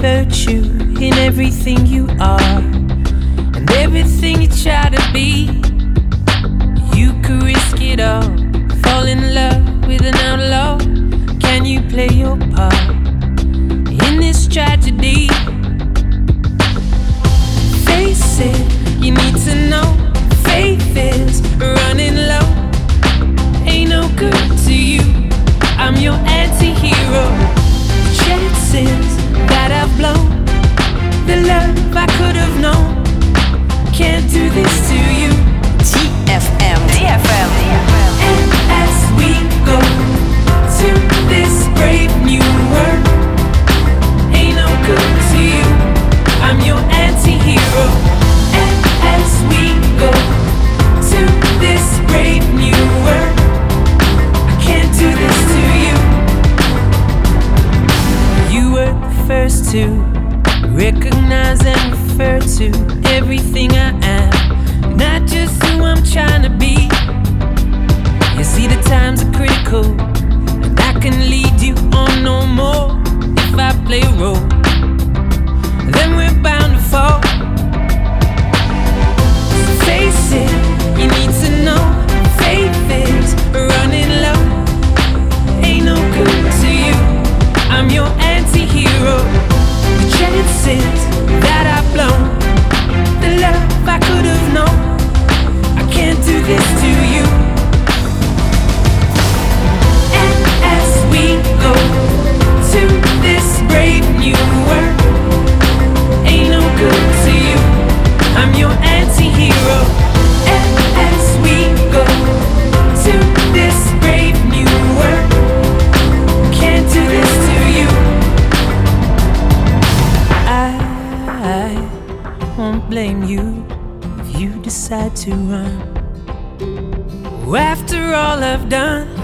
virtue in everything you are and everything you try to be. You could risk it all, fall in love with an outlaw. Can you play your part in this tragedy? Face it, you need to know. Faith is running low. Ain't no good To you. And as we go to this brave new world, ain't no good to you. I'm your. And as we go to this brave new world, I can't do this to you. You were the first to recognize and refer to everything I am, not just who I'm trying to be. Blame you if you decide to run. After all I've done,